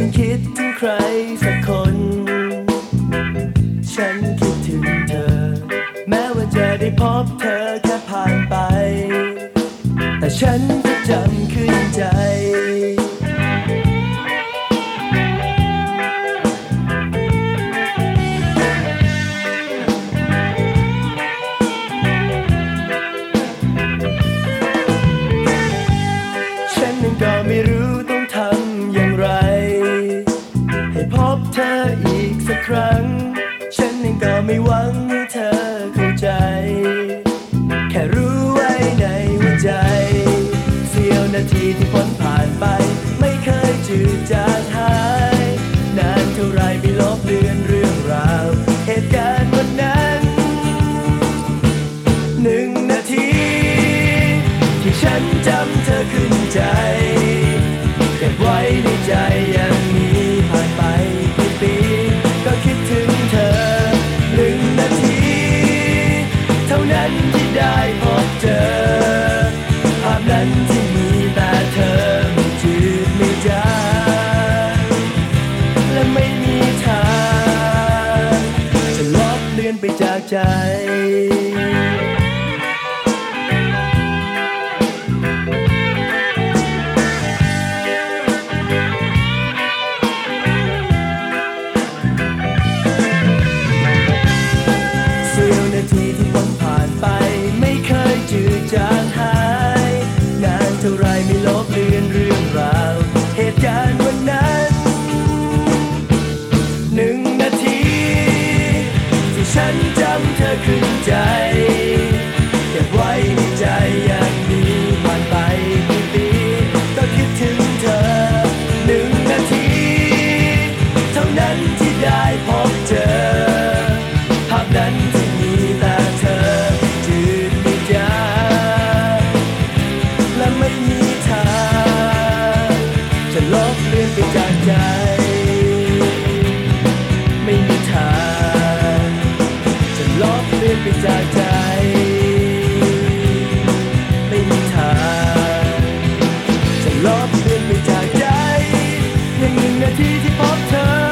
ฉันคิดถึงใครสักคน ฉันคิดถึงเธอ แม้ว่าจะได้พบเธอแค่ผ่านไป แต่ฉันก็จำขึ้นใจ นนั้นก็ไม่หวังให้เธอเข้าใจ แค่รู้ไว้ในหัวใจ เสี้ยวนาทีที่พ้นผ่านไป ไม่เคยจืดจางหาย นานเท่าไรไม่ลบเลือนเรื่องราว เหตุการณ์วันนั้นหนึ่งนาที ที่ฉันจำเธอขึ้นใจ ใจ ฉันจำเธอขึ้นใจเก็บไว้ในใจอย่างนี้ผ่านไปกี่ปีก็คิดถึงเธอหนึ่งนาที เท่านั้นที่ได้พบเจอภาพนั้นที่มีแต่เธอจืดม่จาและไม่มีทางจะลบเลือนไปจากใจ นาทีที่พบเธอ